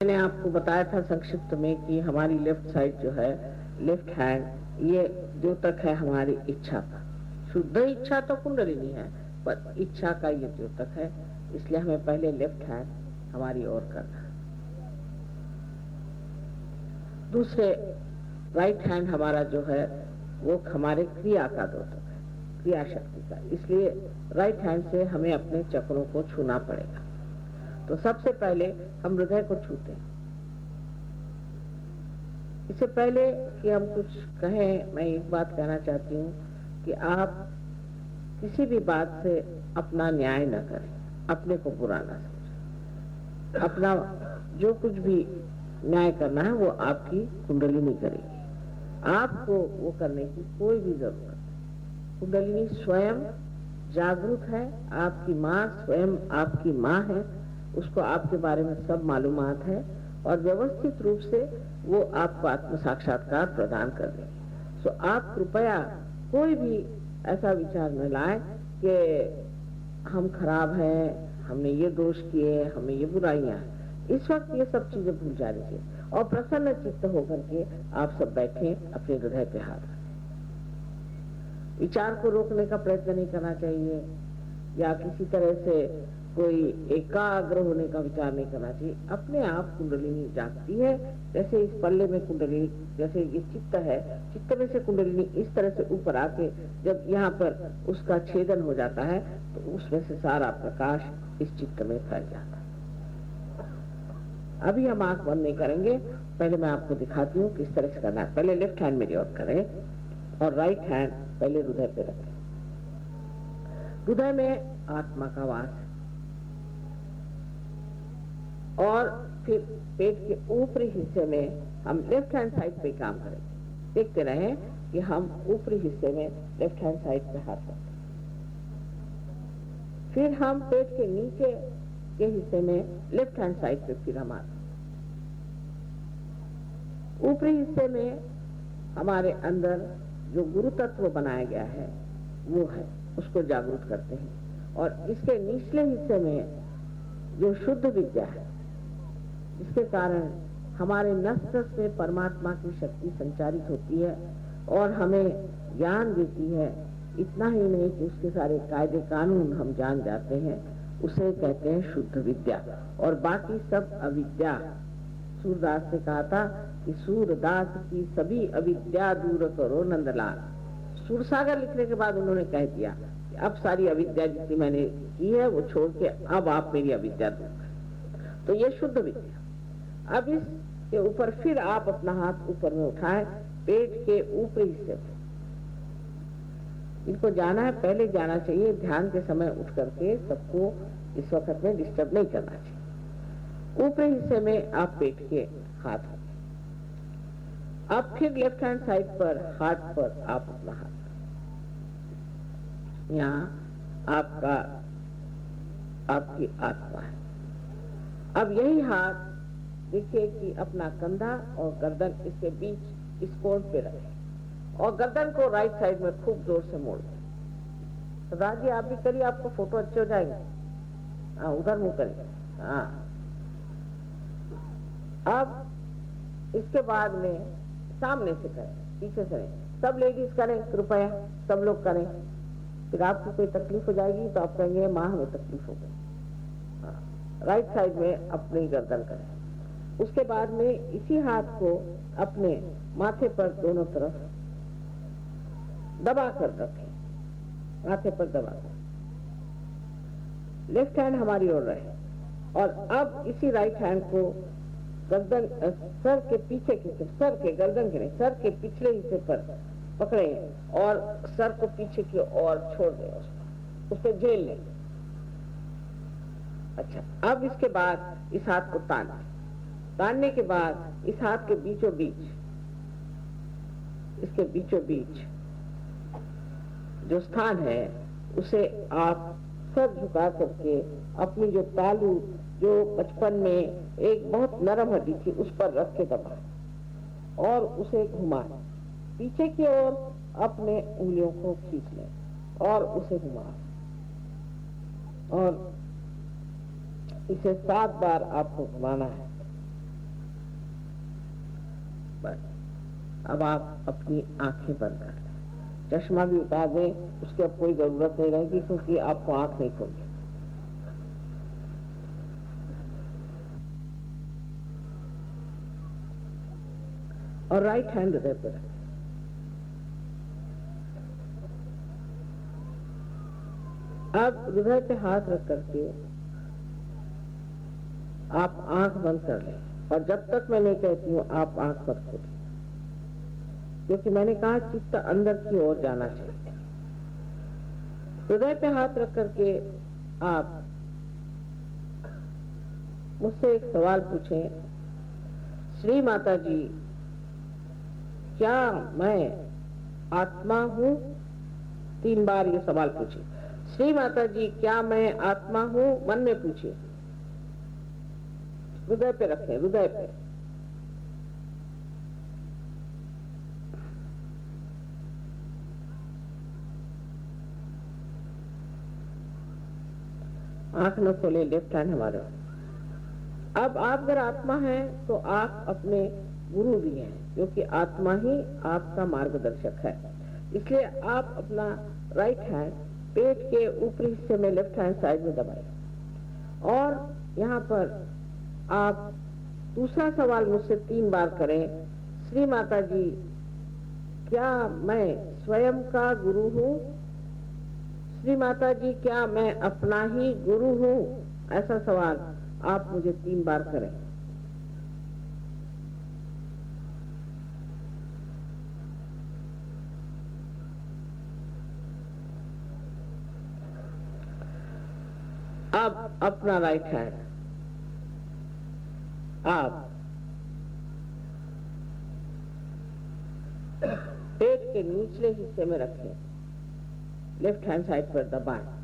मैंने आपको बताया था संक्षिप्त में कि हमारी लेफ़्ट साइड जो है लेफ़्ट हैंड ये द्योतक है हमारी इच्छा का। शुद्ध इच्छा तो कुंडलिनी है, पर इच्छा का ये द्योतक है, इसलिए हमें पहले लेफ़्ट हैंड हमारी ओर करना दूसरे राइट हैंड हमारा जो है, वो हमारे क्रिया का द्योतक है, क्रिया शक्ति का। इसलिए राइट हैंड से हमें अपने चक्रों को छूना पड़ेगा। तो सबसे पहले हम हृदय को छूते हैं। इससे पहले कि हम कुछ कहें, मैं एक बात कहना चाहती हूँ कि आप किसी भी बात से अपना न्याय न करें, अपने को बुरा न समझें। अपना जो कुछ भी न्याय करना है, वो आपकी कुंडलिनी करेगी। आपको वो करने की कोई भी ज़रूरत नहीं। कुंडलिनी स्वयं जागरूक है, आपकी माँ स्वयं आपकी माँ है उसको आपके बारे में सब मालूम है और व्यवस्थित रूप से वो आपको आत्म साक्षात्कार प्रदान कर देगी सो आप कृपया कोई भी ऐसा विचार न लाए कि हम खराब हैं, हमने ये दोष किए हमें ये बुराइयाँ इस वक्त ये सब चीज़ें भूल जा रही है और प्रसन्न चित्त होकर के आप सब बैठे, अपने हृदय पे हाथ विचार को रोकने का प्रयत्न नहीं करना चाहिए या किसी तरह से कोई एकाग्र होने का विचार नहीं करना चाहिए अपने आप कुंडलिनी जागती है, जैसे इस पल्ले में कुंडलिनी, जैसे ये चित्त है, चित्त में से कुंडलिनी इस तरह से ऊपर आके जब यहाँ पर उसका छेदन हो जाता है तो उसमें से सारा प्रकाश इस चित्त में फैल जाता है। अभी हम आँख बंद नहीं करेंगे। पहले मैं आपको दिखाती हूँ किस तरह से करना है। पहले लेफ़्ट हैंड मेरी ओर करें और राइट हैंड पहले हृदय पे रखें। हृदय में आत्मा का वास है और फिर पेट के ऊपरी हिस्से में हम लेफ़्ट हैंड साइड पे काम करेंगे। देखते रहे कि हम ऊपरी हिस्से में लेफ़्ट हैंड साइड पे हाथ रखें फिर हम पेट के नीचे के हिस्से में लेफ़्ट हैंड साइड पे फिर हम ऊपरी हिस्से में हमारे अंदर जो गुरु तत्व बनाया गया है, वो है, उसको जागरूक करते हैं। और इसके निचले हिस्से में जो शुद्ध विद्या है जिसके कारण हमारे नस नस में परमात्मा की शक्ति संचारित होती है और हमें ज्ञान देती है। इतना ही नहीं कि उसके सारे कायदे कानून हम जान जाते हैं। उसे कहते हैं शुद्ध विद्या। और बाकी सब अविद्या। सूरदास ने कहा था कि सूरदास की सभी अविद्या दूर करो नंदलाल। सूरसागर लिखने के बाद उन्होंने कह दिया कि अब सारी अविद्या जितनी मैंने की है, वो छोड़ के अब आप मेरी अविद्या दूर तो ये शुद्ध विद्या। अब इसके ऊपर फिर आप अपना हाथ ऊपर में उठाएँ, पेट के ऊपरी हिस्से में इनको जाना है, पहले जाना चाहिए, ध्यान के समय उठ करके सबको इस वक्त में डिस्टर्ब नहीं करना चाहिए। ऊपरी हिस्से में आप पेट के हाथ अब फिर लेफ़्ट हैंड साइड पर हाथ पर आप अपना हाथ यहाँ आपका, आपकी आत्मा है। अब यही हाथ देखिए कि अपना कंधा और गर्दन इसके बीच इस कोण पे रखे। और गर्दन को राइट साइड में खूब ज़ोर से मोड़ दें। राज़ी आप भी करिए आपको फ़ोटो अच्छे हो जाएँगे। हाँ उधर मुँह करिए। हाँ। अब इसके बाद में सामने से करें पीछे से नहीं। सब लेडीज़ करें कृपया सब लोग करें। फिर आपको कोई तकलीफ़ हो जाएगी तो आप कहेंगे माँ हमें तकलीफ़ हो गई। हाँ, राइट साइड में अपनी गर्दन करें। उसके बाद में इसी हाथ को अपने माथे पर दोनों तरफ़ दबा कर रखें। माथे पर दबा कर। लेफ़्ट हैंड हमारी ओर रहे। और अब इसी राइट हैंड को गर्दन सर के पीछे के सर के गर्दन के सर के पिछले हिस्से पर पकड़े और सर को पीछे की ओर छोड़ दें उसको उस झेल लें। अच्छा अब इसके बाद इस हाथ को तान तानने के बाद इस हाथ के बीचों बीच, इसके बीचों बीच जो स्थान है, उसे आप सर झुका करके अपनी जो तालू, जो बचपन में एक बहुत नरम हड्डी थी, उस पर रख के दबा और उसे घुमाए। पीछे की ओर अपने उंगलियों को खींच लें और उसे घुमा और इसे सात बार आपको घुमाना है। पर अब आप अपनी आँखें बंद कर लें। चश्मा भी उतार दें, उसकी अब कोई ज़रूरत नहीं रहेगी क्योंकि आपको आँख नहीं खोलनी और राइट हैंड हृदय पर। रखें अब हृदय पे हाथ रख करके आप आँख बंद कर लें। और जब तक मैं नहीं कहती हूँ, आप आँख मत खोलें क्योंकि मैंने कहा, चित्त अंदर की ओर जाना चाहिए। हृदय पे हाथ रख करके आप मुझसे एक सवाल पूछें, श्री माता जी क्या मैं आत्मा हूँ? तीन बार ये सवाल पूछे। श्री माता जी क्या मैं आत्मा हूँ? मन में पूछे हृदय पे रखें, हृदय पे। आँख न खोले, लेफ़्ट हैंड हमारे। अब आप अगर आत्मा है तो आप अपने गुरु भी हैं क्योंकि आत्मा ही आपका मार्गदर्शक है। इसलिए आप अपना राइट हैंड पेट के ऊपरी हिस्से में लेफ़्ट हैंड साइड में दबाए। और यहाँ पर आप दूसरा सवाल मुझसे तीन बार करें। श्री माता जी क्या मैं स्वयं का गुरु हूँ? श्री माता जी क्या मैं अपना ही गुरु हूँ? ऐसा सवाल आप मुझे तीन बार करें। अब अपना राइट हैंड। आप। पेट के निचले हिस्से में रखें। लेफ़्ट हैंड साइड पर दबाएँ।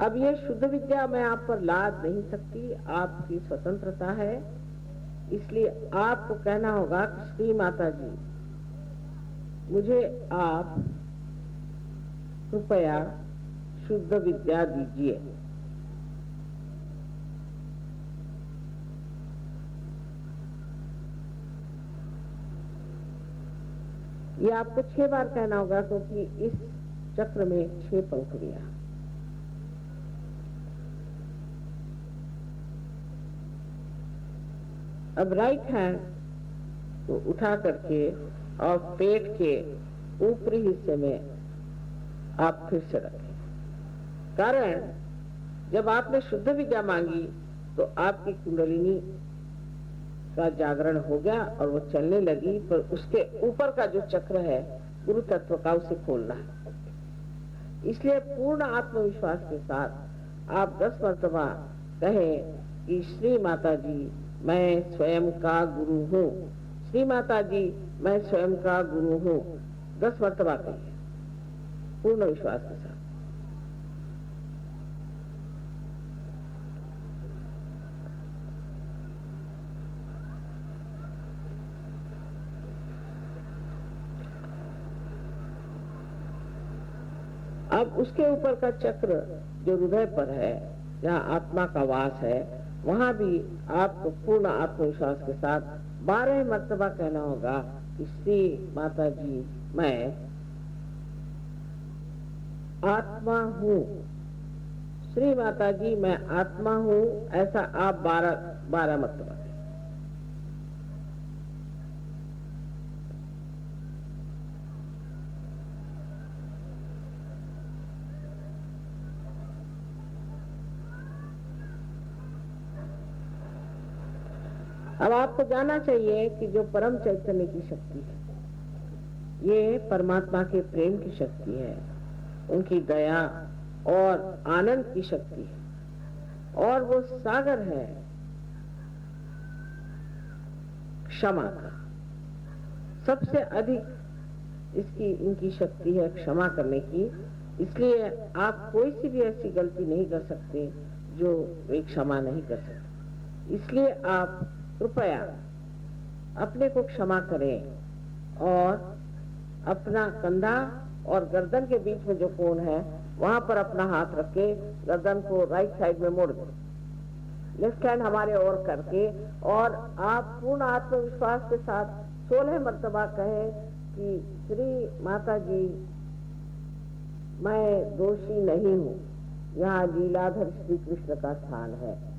अब ये शुद्ध विद्या मैं आप पर लाद नहीं सकती। आपकी स्वतंत्रता है। इसलिए आपको कहना होगा, श्री माता जी मुझे आप कृपया शुद्ध विद्या दीजिए। ये आपको छह बार कहना होगा क्योंकि इस चक्र में छह पंखुड़ियाँ अब राइट हैंड को उठा करके और पेट के ऊपरी हिस्से में आप फिर से रखें। कारण, जब आपने शुद्ध विद्या मांगी तो आपकी कुंडलिनी का जागरण हो गया और वो चलने लगी, पर उसके ऊपर का जो चक्र है गुरु तत्व का उसे खोलना है। इसलिए पूर्ण आत्मविश्वास के साथ आप दस मरतबा कहें कि, श्री माता जी मैं स्वयं का गुरु हूँ। श्री माता जी मैं स्वयं का गुरु हूँ। दस मरतबा कहिए। पूर्ण विश्वास के साथ। अब उसके ऊपर का चक्र जो हृदय पर है, जहाँ आत्मा का वास है, वहाँ भी आपको पूर्ण आत्मविश्वास के साथ बारह मरतबा कहना होगा कि श्री माता जी मैं आत्मा हूँ। श्री माता जी मैं आत्मा हूँ, ऐसा आप बारह बारह मर्तबा। अब आपको जाना चाहिए कि जो परम चैतन्य की शक्ति है, ये परमात्मा के प्रेम की शक्ति है, उनकी दया और आनंद की शक्ति है। और वो सागर है क्षमा का। सबसे अधिक इसकी, इनकी शक्ति है क्षमा करने की। इसलिए आप कोई सी भी ऐसी गलती नहीं कर सकते जो वे क्षमा नहीं कर सकते। इसलिए आप कृपया अपने को क्षमा करें और अपना कंधा और गर्दन के बीच में जो कोण है, वहाँ पर अपना हाथ रख के गर्दन को राइट साइड में मोड़ दें। लेफ़्ट हैंड हमारे ओर करके और आप पूर्ण आत्मविश्वास के साथ सोलह मरतबा कहे कि, श्री माता जी मैं दोषी नहीं हूँ। यहाँ लीलाधर श्री कृष्ण का स्थान है।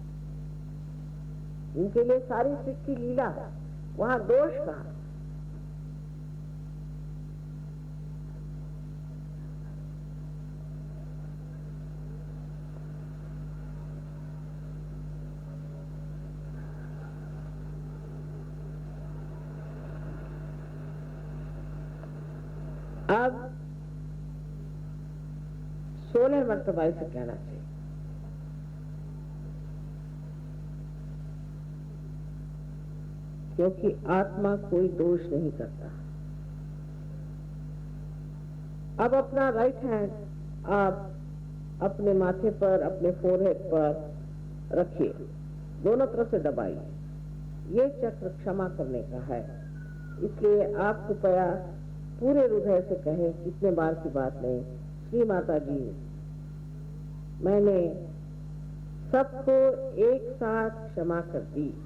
इनके लिए सारी सृष्टि लीला है। वहाँ दोष कहा अब सोलह मरतबा इसे कहना चाहिए। क्योंकि आत्मा कोई दोष नहीं करता। अब अपना राइट हैंड आप अपने माथे पर, अपने फोरहेड पर रखिए। दोनों तरफ़ से दबाइए। ये चक्र क्षमा करने का है। इसलिए आप कृपया पूरे हृदय से कहें कितने बार की बात नहीं। श्री माता जी मैंने सबको एक साथ क्षमा कर दी।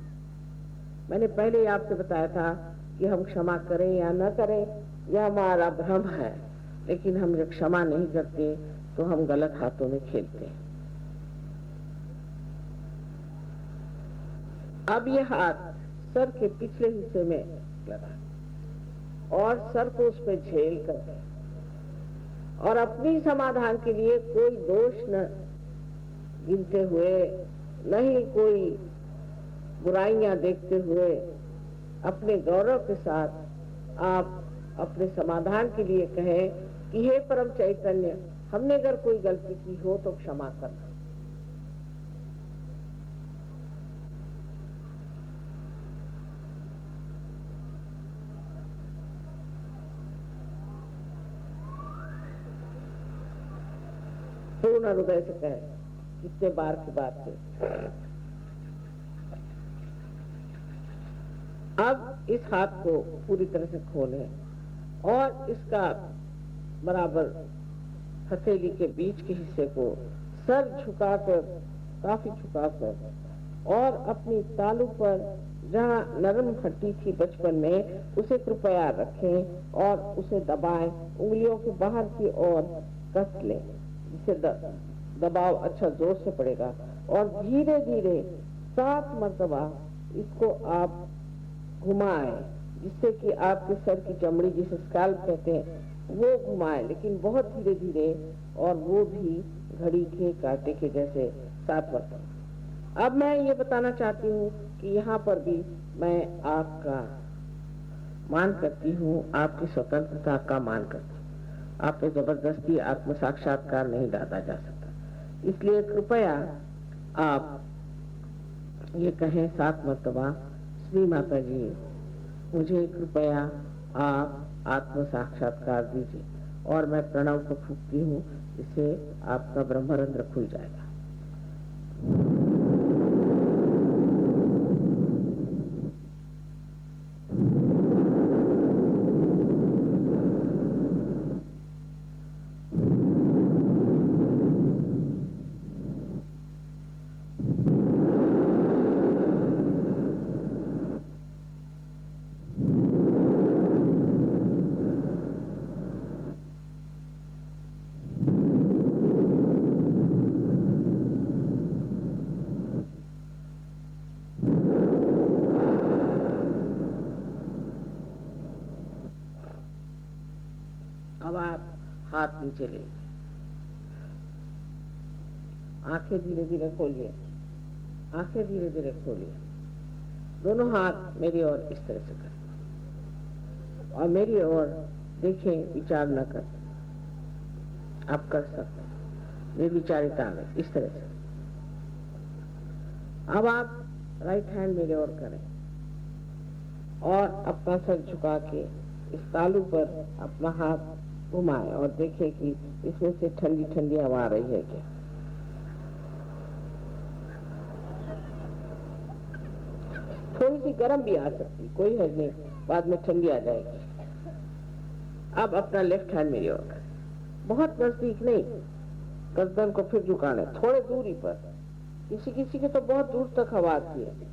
मैंने पहले ही आपसे बताया था कि हम क्षमा करें या न करें, यह हमारा भ्रम है। लेकिन हम जब क्षमा नहीं करते तो हम गलत हाथों में खेलते हैं। अब यह हाथ सर के पिछले हिस्से में लगा और सर को उस पर झेल कर और अपनी समाधान के लिए कोई दोष न गिनते हुए न ही कोई बुराइयाँ देखते हुए अपने गौरव के साथ आप अपने समाधान के लिए कहें कि हे परम चैतन्य, हमने अगर कोई गलती की हो तो क्षमा करना। पूर्ण हृदय से कहे, कितने बार की बात है। अब इस हाथ को पूरी तरह से खोले और इसका बराबर हथेली के बीच के हिस्से को सर झुकाकर काफ़ी झुकाकर और अपनी तालू पर जहाँ नरम हड्डी थी बचपन में, उसे कृपया रखें और उसे दबाएँ। उंगलियों के बाहर की ओर कस लें, जिससे दबाव अच्छा ज़ोर से पड़ेगा। और धीरे धीरे सात मरतबा इसको आप घुमाए, जिससे कि आपके सर की चमड़ी जिसे स्कैल्प कहते हैं, वो घुमाए। लेकिन बहुत धीरे धीरे और वो भी घड़ी के कांटे के जैसे सात मरतबा अब मैं ये बताना चाहती हूँ कि यहाँ पर भी मैं आपका मान करती हूँ, आपकी स्वतंत्रता का मान करती हूँ। आप पे ज़बरदस्ती आत्म साक्षात्कार नहीं डाला जा सकता। इसलिए कृपया आप ये कहें, सात मरतबा श्री माता जी मुझे कृपया आप आत्म साक्षात्कार दीजिए और मैं प्रणव को फूकती हूँ, इससे आपका ब्रह्मरंध्र खुल जाएगा अब आप हाथ नीचे ले आँखें धीरे धीरे खोलिए। आँखें धीरे धीरे खोलिए। दोनों हाथ मेरी ओर इस तरह से कर। और मेरी ओर देखें, विचार न कर। आप कर सकते निर्विचारिता में, इस तरह से। अब आप राइट हैंड मेरे ओर करें। और अपना सर झुका के इस तालू पर अपना हाथ घुमाए और देखे कि इसमें से ठंडी ठंडी हवा आ रही है क्या? थोड़ी सी गर्म भी आ सकती, कोई हर्ज नहीं, बाद में ठंडी आ जाएगी। अब अपना लेफ़्ट हैंड मेरी ओर बहुत नज़दीक नहीं गर्दन को फिर झुकाने थोड़े दूरी पर। किसी किसी के तो बहुत दूर तक हवा आती है।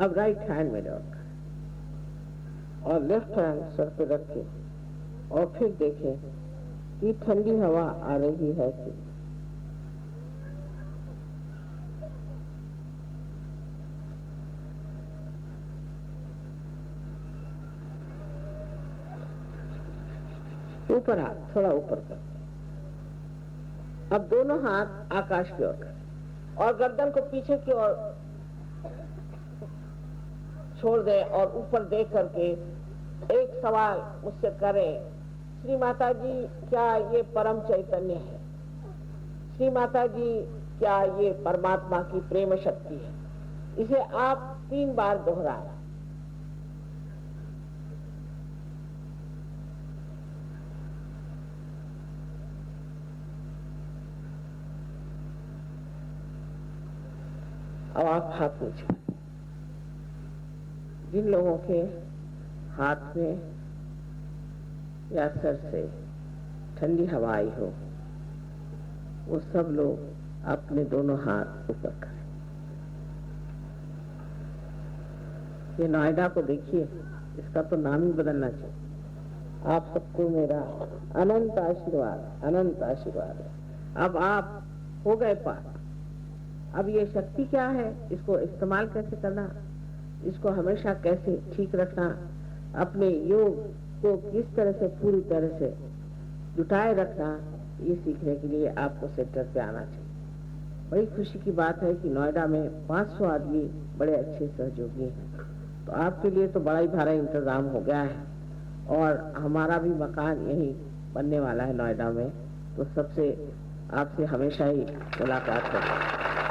अब राइट हैंड में रख और लेफ़्ट हैंड सर पे रखे और फिर देखें कि ठंडी हवा आ रही है कि ऊपर हाथ थोड़ा ऊपर कर। अब दोनों हाथ आकाश की ओर कर। और गर्दन को पीछे की ओर छोड़ दे और ऊपर देख करके एक सवाल मुझसे करें, श्री माता जी क्या ये परम चैतन्य है? श्री माता जी क्या ये परमात्मा की प्रेम शक्ति है? इसे आप तीन बार दोहराए। अब आप हाथ नीचे जिन लोगों के हाथ में या सर से ठंडी हवा आई हो, वो सब लोग अपने दोनों हाथ ऊपर करें। ये नोएडा को देखिए, इसका तो नाम ही बदलना चाहिए। आप सबको मेरा अनंत आशीर्वाद अनंत आशीर्वाद है। अब आप हो गए पार। अब ये शक्ति क्या है, इसको इस्तेमाल कैसे करना? इसको हमेशा कैसे ठीक रखना, अपने योग को किस तरह से पूरी तरह से जुटाए रखना, ये सीखने के लिए आपको सेंटर पे आना चाहिए। बड़ी खुशी की बात है कि नोएडा में 500 आदमी बड़े अच्छे सहयोगी हैं। तो आपके लिए तो बड़ा ही भारा इंतज़ाम हो गया है। और हमारा भी मकान यही बनने वाला है नोएडा में। तो सबसे आपसे हमेशा ही मुलाकात होगी।